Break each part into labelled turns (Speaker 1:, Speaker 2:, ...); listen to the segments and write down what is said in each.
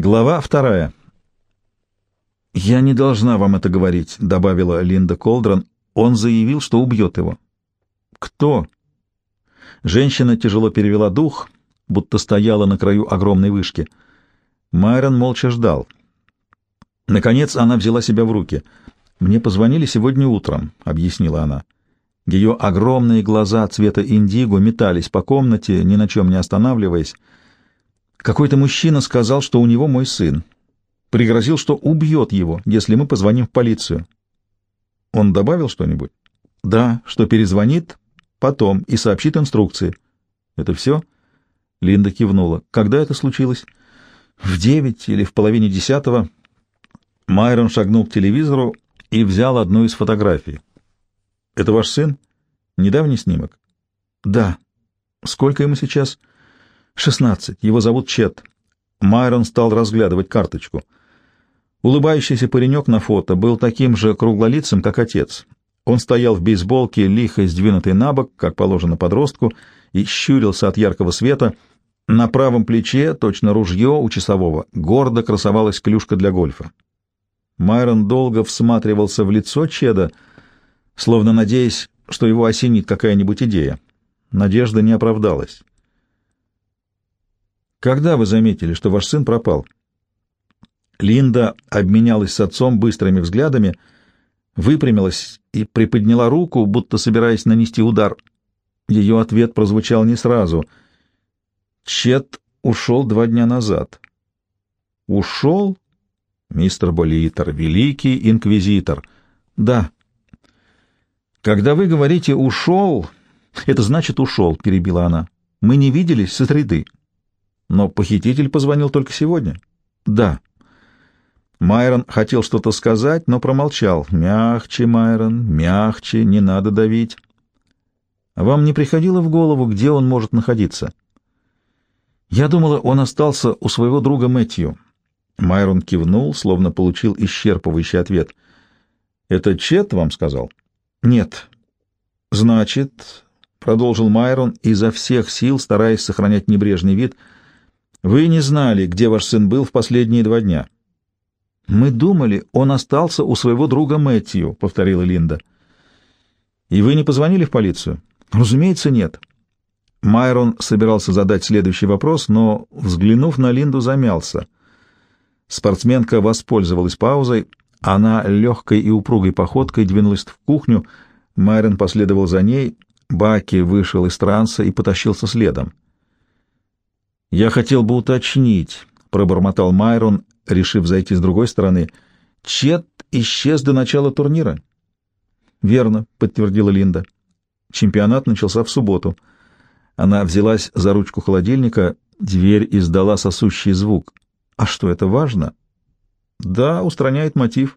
Speaker 1: Глава вторая. «Я не должна вам это говорить», — добавила Линда Колдрон. «Он заявил, что убьет его». «Кто?» Женщина тяжело перевела дух, будто стояла на краю огромной вышки. Майрон молча ждал. Наконец она взяла себя в руки. «Мне позвонили сегодня утром», — объяснила она. Ее огромные глаза цвета индиго метались по комнате, ни на чем не останавливаясь. Какой-то мужчина сказал, что у него мой сын. Пригрозил, что убьет его, если мы позвоним в полицию. Он добавил что-нибудь? Да, что перезвонит потом и сообщит инструкции. Это все? Линда кивнула. Когда это случилось? В девять или в половине десятого. Майрон шагнул к телевизору и взял одну из фотографий. Это ваш сын? Недавний снимок? Да. Сколько ему сейчас? Шестнадцать. Его зовут Чет. Майрон стал разглядывать карточку. Улыбающийся паренек на фото был таким же круглолицым, как отец. Он стоял в бейсболке, лихо сдвинутой на бок, как положено подростку, и щурился от яркого света. На правом плече, точно ружье у часового, гордо красовалась клюшка для гольфа. Майрон долго всматривался в лицо Чеда, словно надеясь, что его осенит какая-нибудь идея. Надежда не оправдалась. Когда вы заметили, что ваш сын пропал? Линда обменялась с отцом быстрыми взглядами, выпрямилась и приподняла руку, будто собираясь нанести удар. Ее ответ прозвучал не сразу. Чет ушел два дня назад. Ушел? Мистер Болитер, великий инквизитор. Да. Когда вы говорите «ушел», это значит «ушел», — перебила она. Мы не виделись со среды. Но похититель позвонил только сегодня? Да. Майрон хотел что-то сказать, но промолчал. Мягче, Майрон, мягче, не надо давить. Вам не приходило в голову, где он может находиться? Я думала, он остался у своего друга Мэтью. Майрон кивнул, словно получил исчерпывающий ответ. Это Чет вам сказал? Нет. Значит, продолжил Майрон, изо всех сил стараясь сохранять небрежный вид — вы не знали, где ваш сын был в последние два дня. Мы думали, он остался у своего друга Мэтью, повторила Линда. И вы не позвонили в полицию? Разумеется, нет. Майрон собирался задать следующий вопрос, но, взглянув на Линду, замялся. Спортсменка воспользовалась паузой, она легкой и упругой походкой двинулась в кухню, Майрон последовал за ней, Баки вышел из транса и потащился следом. «Я хотел бы уточнить», — пробормотал Майрон, решив зайти с другой стороны. «Чет исчез до начала турнира». «Верно», — подтвердила Линда. Чемпионат начался в субботу. Она взялась за ручку холодильника, дверь издала сосущий звук. «А что, это важно?» «Да, устраняет мотив».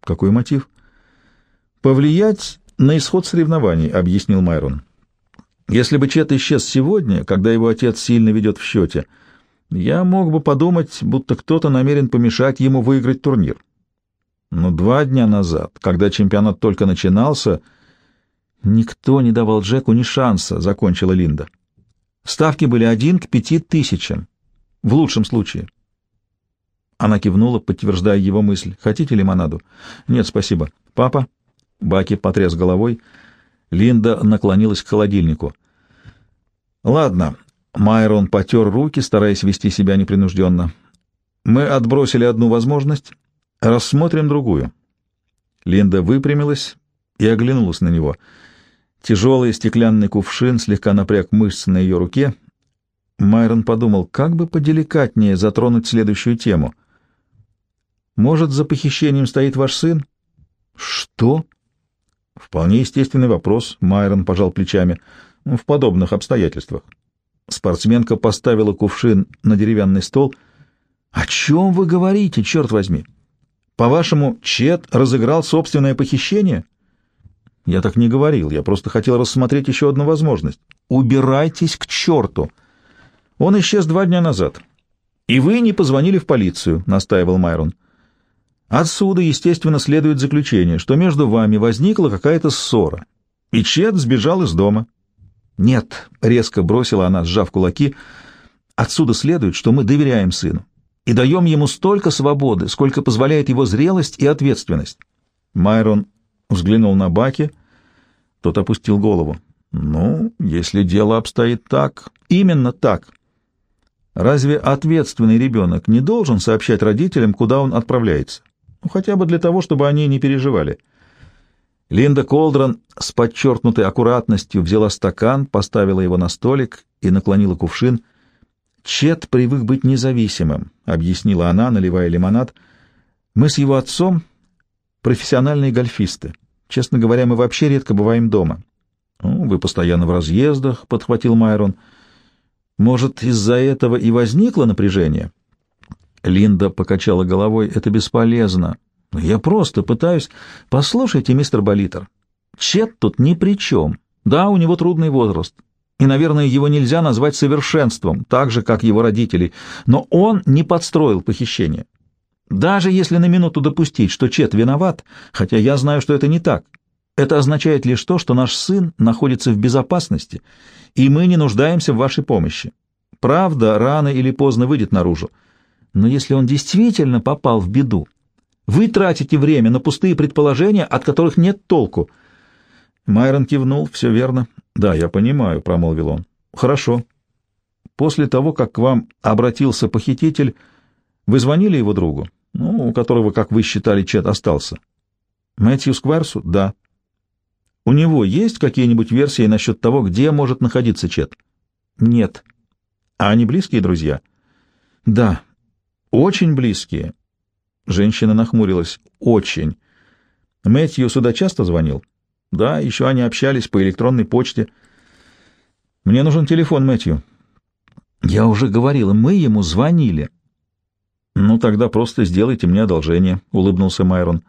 Speaker 1: «Какой мотив?» «Повлиять на исход соревнований», — объяснил Майрон. Если бы Чет исчез сегодня, когда его отец сильно ведет в счете, я мог бы подумать, будто кто-то намерен помешать ему выиграть турнир. Но два дня назад, когда чемпионат только начинался, никто не давал Джеку ни шанса, — закончила Линда. Ставки были один к пяти тысячам, в лучшем случае. Она кивнула, подтверждая его мысль. «Хотите лимонаду?» «Нет, спасибо». «Папа?» Баки потряс головой. Линда наклонилась к холодильнику. Ладно, Майрон потер руки, стараясь вести себя непринужденно. Мы отбросили одну возможность, рассмотрим другую. Линда выпрямилась и оглянулась на него. Тяжелый стеклянный кувшин слегка напряг мышцы на ее руке. Майрон подумал, как бы поделикатнее затронуть следующую тему. «Может, за похищением стоит ваш сын?» «Что?» «Вполне естественный вопрос», — Майрон пожал плечами в подобных обстоятельствах. Спортсменка поставила кувшин на деревянный стол. «О чем вы говорите, черт возьми? По-вашему, Чет разыграл собственное похищение?» «Я так не говорил, я просто хотел рассмотреть еще одну возможность. Убирайтесь к черту!» «Он исчез два дня назад. И вы не позвонили в полицию», — настаивал Майрон. «Отсюда, естественно, следует заключение, что между вами возникла какая-то ссора, и Чет сбежал из дома». «Нет», — резко бросила она, сжав кулаки, — «отсюда следует, что мы доверяем сыну. и даем ему столько свободы, сколько позволяет его зрелость и ответственность. Майрон взглянул на Баки, тот опустил голову. «Ну, если дело обстоит так...» «Именно так. Разве ответственный ребенок не должен сообщать родителям, куда он отправляется? Ну, хотя бы для того, чтобы они не переживали». Линда Колдрон с подчеркнутой аккуратностью взяла стакан, поставила его на столик и наклонила кувшин. «Чет привык быть независимым», — объяснила она, наливая лимонад. «Мы с его отцом профессиональные гольфисты. Честно говоря, мы вообще редко бываем дома». «Ну, «Вы постоянно в разъездах», — подхватил Майрон. «Может, из-за этого и возникло напряжение?» Линда покачала головой. «Это бесполезно. Я просто пытаюсь... Послушайте, мистер Болитер, Чет тут ни при чем. Да, у него трудный возраст, и, наверное, его нельзя назвать совершенством, так же, как его родители, но он не подстроил похищение. Даже если на минуту допустить, что Чет виноват, хотя я знаю, что это не так, это означает лишь то, что наш сын находится в безопасности, и мы не нуждаемся в вашей помощи. Правда, рано или поздно выйдет наружу. Но если он действительно попал в беду, вы тратите время на пустые предположения, от которых нет толку. Майрон кивнул. Все верно. Да, я понимаю, промолвил он. Хорошо. После того, как к вам обратился похититель, вы звонили его другу, ну, у которого, как вы считали, Чет остался? Мэтью Скварсу? Да. У него есть какие-нибудь версии насчет того, где может находиться Чет? Нет. А они близкие друзья? Да. Очень близкие. Женщина нахмурилась. «Очень. Мэтью сюда часто звонил?» «Да, еще они общались по электронной почте». «Мне нужен телефон Мэтью». «Я уже говорила, мы ему звонили». «Ну, тогда просто сделайте мне одолжение», — улыбнулся Майрон.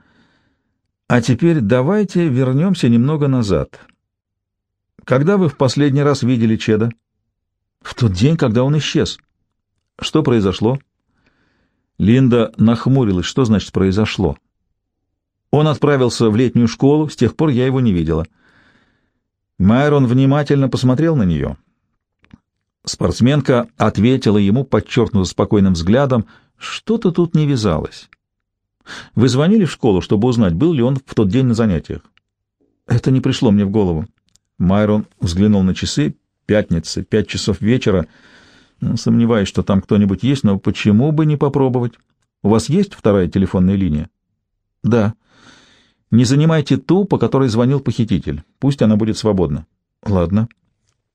Speaker 1: «А теперь давайте вернемся немного назад. Когда вы в последний раз видели Чеда?» «В тот день, когда он исчез». «Что произошло?» Линда нахмурилась. Что значит произошло? Он отправился в летнюю школу, с тех пор я его не видела. Майрон внимательно посмотрел на нее. Спортсменка ответила ему подчеркнуто спокойным взглядом. Что-то тут не вязалось. Вы звонили в школу, чтобы узнать, был ли он в тот день на занятиях? Это не пришло мне в голову. Майрон взглянул на часы. Пятница, пять часов вечера — сомневаюсь, что там кто-нибудь есть, но почему бы не попробовать? У вас есть вторая телефонная линия? Да. Не занимайте ту, по которой звонил похититель. Пусть она будет свободна. Ладно.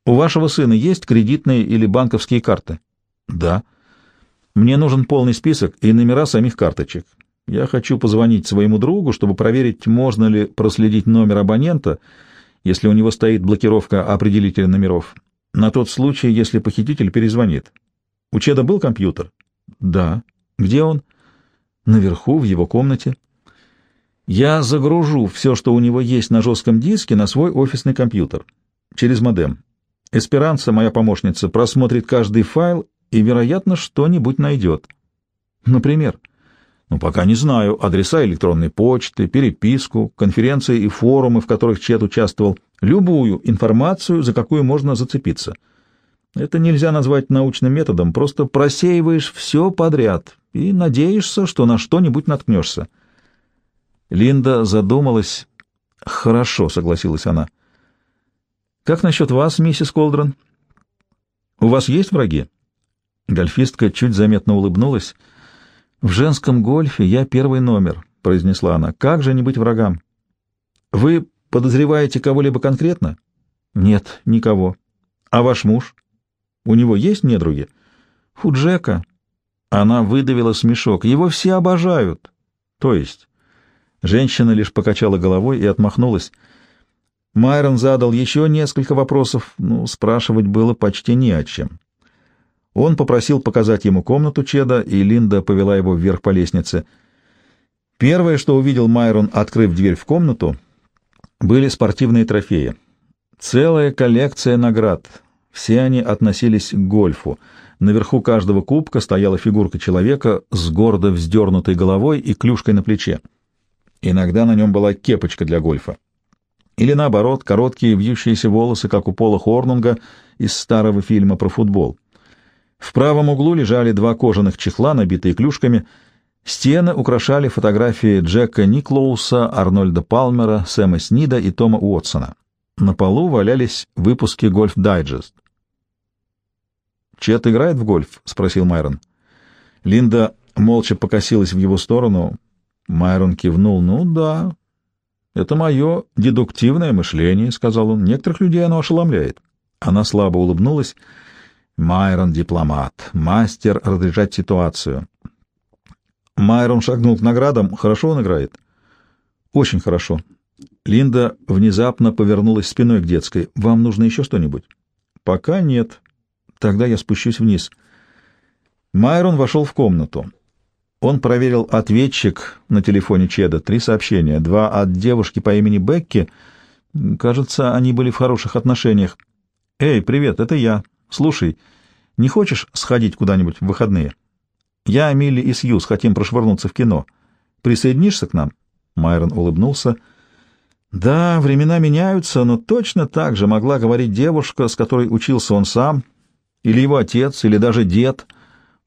Speaker 1: У вашего сына есть кредитные или банковские карты? Да. Мне нужен полный список и номера самих карточек. Я хочу позвонить своему другу, чтобы проверить, можно ли проследить номер абонента, если у него стоит блокировка определителя номеров. На тот случай, если похититель перезвонит. У Чеда был компьютер? Да. Где он? Наверху, в его комнате. Я загружу все, что у него есть на жестком диске, на свой офисный компьютер. Через модем. Эсперанца, моя помощница, просмотрит каждый файл и, вероятно, что-нибудь найдет. Например, ну, пока не знаю, адреса электронной почты, переписку, конференции и форумы, в которых Чет участвовал, любую информацию, за какую можно зацепиться. Это нельзя назвать научным методом, просто просеиваешь все подряд и надеешься, что на что-нибудь наткнешься. Линда задумалась. «Хорошо», — согласилась она. «Как насчет вас, миссис Колдрон? У вас есть враги?» Гольфистка чуть заметно улыбнулась. «В женском гольфе я первый номер», — произнесла она. «Как же не быть врагам?» «Вы подозреваете кого-либо конкретно?» «Нет, никого». «А ваш муж? У него есть недруги?» «У Джека». Она выдавила смешок. «Его все обожают». «То есть?» Женщина лишь покачала головой и отмахнулась. Майрон задал еще несколько вопросов, ну, спрашивать было почти не о чем. Он попросил показать ему комнату Чеда, и Линда повела его вверх по лестнице. Первое, что увидел Майрон, открыв дверь в комнату, были спортивные трофеи. Целая коллекция наград. Все они относились к гольфу. Наверху каждого кубка стояла фигурка человека с гордо вздернутой головой и клюшкой на плече. Иногда на нем была кепочка для гольфа. Или наоборот, короткие вьющиеся волосы, как у Пола Хорнунга из старого фильма про футбол. В правом углу лежали два кожаных чехла, набитые клюшками. Стены украшали фотографии Джека Никлоуса, Арнольда Палмера, Сэма Снида и Тома Уотсона. На полу валялись выпуски «Гольф Дайджест». «Чет играет в гольф?» — спросил Майрон. Линда молча покосилась в его сторону. Майрон кивнул. «Ну да, это мое дедуктивное мышление», — сказал он. «Некоторых людей оно ошеломляет». Она слабо улыбнулась. Майрон — дипломат, мастер разряжать ситуацию. Майрон шагнул к наградам. Хорошо он играет? Очень хорошо. Линда внезапно повернулась спиной к детской. Вам нужно еще что-нибудь? Пока нет. Тогда я спущусь вниз. Майрон вошел в комнату. Он проверил ответчик на телефоне Чеда. Три сообщения. Два от девушки по имени Бекки. Кажется, они были в хороших отношениях. «Эй, привет, это я. Слушай, не хочешь сходить куда-нибудь в выходные? Я, Милли и Сьюз хотим прошвырнуться в кино. Присоединишься к нам?» Майрон улыбнулся. «Да, времена меняются, но точно так же могла говорить девушка, с которой учился он сам, или его отец, или даже дед.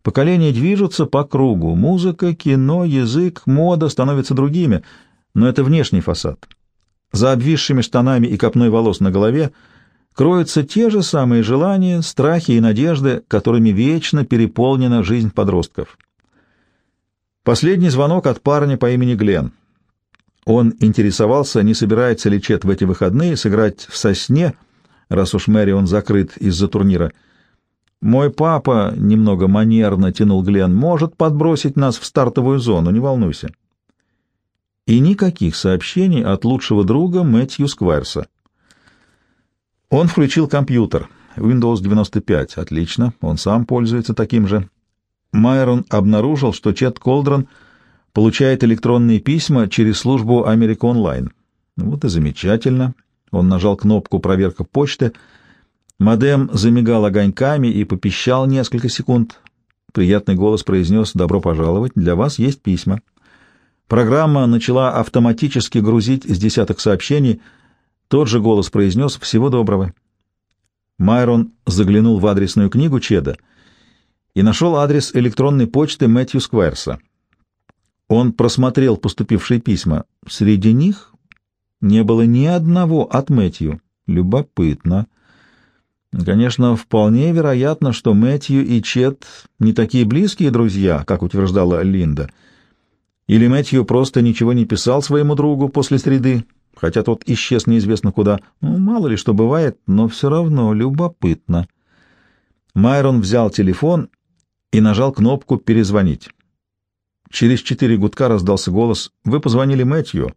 Speaker 1: Поколения движутся по кругу. Музыка, кино, язык, мода становятся другими, но это внешний фасад. За обвисшими штанами и копной волос на голове — кроются те же самые желания, страхи и надежды, которыми вечно переполнена жизнь подростков. Последний звонок от парня по имени Глен. Он интересовался, не собирается ли Чет в эти выходные сыграть в «Сосне», раз уж Мэрион закрыт из-за турнира. «Мой папа, — немного манерно тянул Глен, — может подбросить нас в стартовую зону, не волнуйся». И никаких сообщений от лучшего друга Мэтью Сквайрса. Он включил компьютер. Windows 95. Отлично. Он сам пользуется таким же. Майрон обнаружил, что Чет Колдрон получает электронные письма через службу Америка Онлайн. Вот и замечательно. Он нажал кнопку «Проверка почты». Модем замигал огоньками и попищал несколько секунд. Приятный голос произнес «Добро пожаловать, для вас есть письма». Программа начала автоматически грузить с десяток сообщений — тот же голос произнес «Всего доброго». Майрон заглянул в адресную книгу Чеда и нашел адрес электронной почты Мэтью Сквайрса. Он просмотрел поступившие письма. Среди них не было ни одного от Мэтью. Любопытно. Конечно, вполне вероятно, что Мэтью и Чет не такие близкие друзья, как утверждала Линда. Или Мэтью просто ничего не писал своему другу после среды, хотя тот исчез неизвестно куда. Ну, мало ли что бывает, но все равно любопытно. Майрон взял телефон и нажал кнопку «Перезвонить». Через четыре гудка раздался голос «Вы позвонили Мэтью.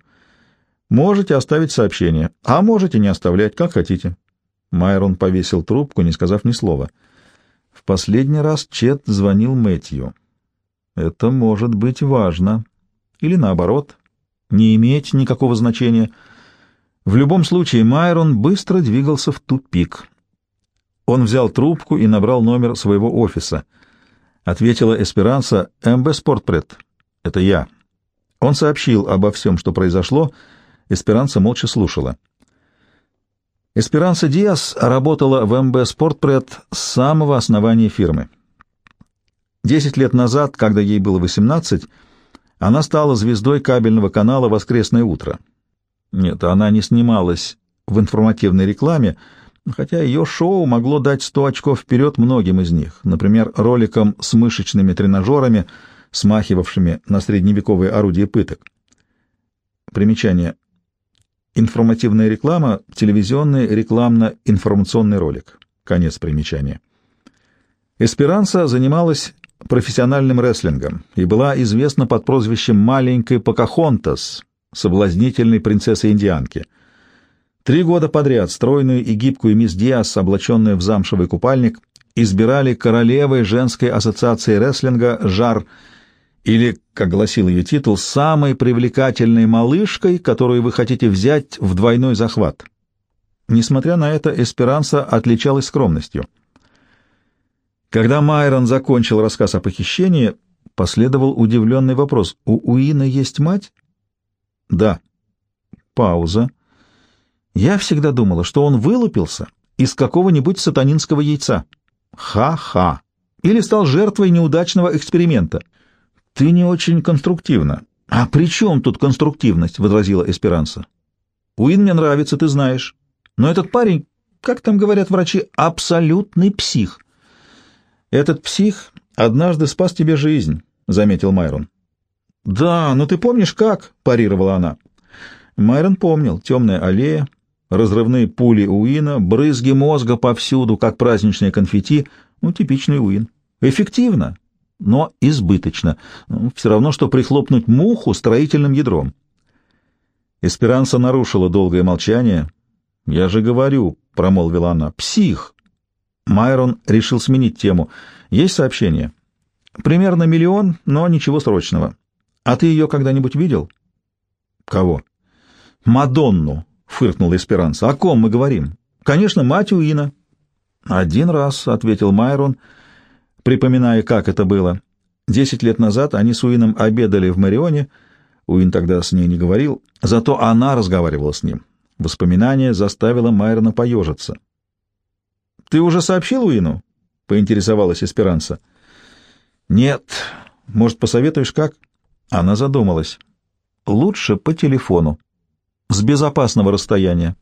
Speaker 1: Можете оставить сообщение, а можете не оставлять, как хотите». Майрон повесил трубку, не сказав ни слова. В последний раз Чет звонил Мэтью. Это может быть важно. Или наоборот, не иметь никакого значения — в любом случае, Майрон быстро двигался в тупик. Он взял трубку и набрал номер своего офиса. Ответила Эсперанса «МБ Спортпред». «Это я». Он сообщил обо всем, что произошло. Эсперанса молча слушала. Эсперанса Диас работала в МБ Спортпред с самого основания фирмы. Десять лет назад, когда ей было 18, она стала звездой кабельного канала «Воскресное утро». Нет, она не снималась в информативной рекламе, хотя ее шоу могло дать сто очков вперед многим из них, например, роликом с мышечными тренажерами, смахивавшими на средневековые орудия пыток. Примечание. Информативная реклама — телевизионный рекламно-информационный ролик. Конец примечания. Эсперанса занималась профессиональным рестлингом и была известна под прозвищем «Маленькой Покахонтас», соблазнительной принцессы-индианки. Три года подряд стройную и гибкую мисс Диас, облаченную в замшевый купальник, избирали королевой женской ассоциации рестлинга «Жар», или, как гласил ее титул, самой привлекательной малышкой, которую вы хотите взять в двойной захват. Несмотря на это, Эсперанса отличалась скромностью. Когда Майрон закончил рассказ о похищении, последовал удивленный вопрос. «У Уина есть мать?» Да. Пауза. Я всегда думала, что он вылупился из какого-нибудь сатанинского яйца. Ха-ха. или стал жертвой неудачного эксперимента. Ты не очень конструктивно. А при чем тут конструктивность? — возразила Эсперанса. Уин мне нравится, ты знаешь. Но этот парень, как там говорят врачи, абсолютный псих. Этот псих однажды спас тебе жизнь, — заметил Майрон. Да, но ты помнишь как? — парировала она. Майрон помнил. Темная аллея, разрывные пули Уина, брызги мозга повсюду, как праздничные конфетти. Ну, типичный Уин. Эффективно, но избыточно. Ну, все равно, что прихлопнуть муху строительным ядром. Эсперанса нарушила долгое молчание. «Я же говорю», — промолвила она, — «псих». Майрон решил сменить тему. «Есть сообщение?» «Примерно миллион, но ничего срочного. А ты ее когда-нибудь видел?» «Кого?» «Мадонну», — фыркнул Эсперанса. «О ком мы говорим?» «Конечно, мать Уина». «Один раз», — ответил Майрон, припоминая, как это было. Десять лет назад они с Уином обедали в Марионе, Уин тогда с ней не говорил, зато она разговаривала с ним. Воспоминание заставило Майрона поежиться. «Ты уже сообщил Уину?» — поинтересовалась Эсперанса. «Нет. Может, посоветуешь, как?» Она задумалась. «Лучше по телефону. С безопасного расстояния.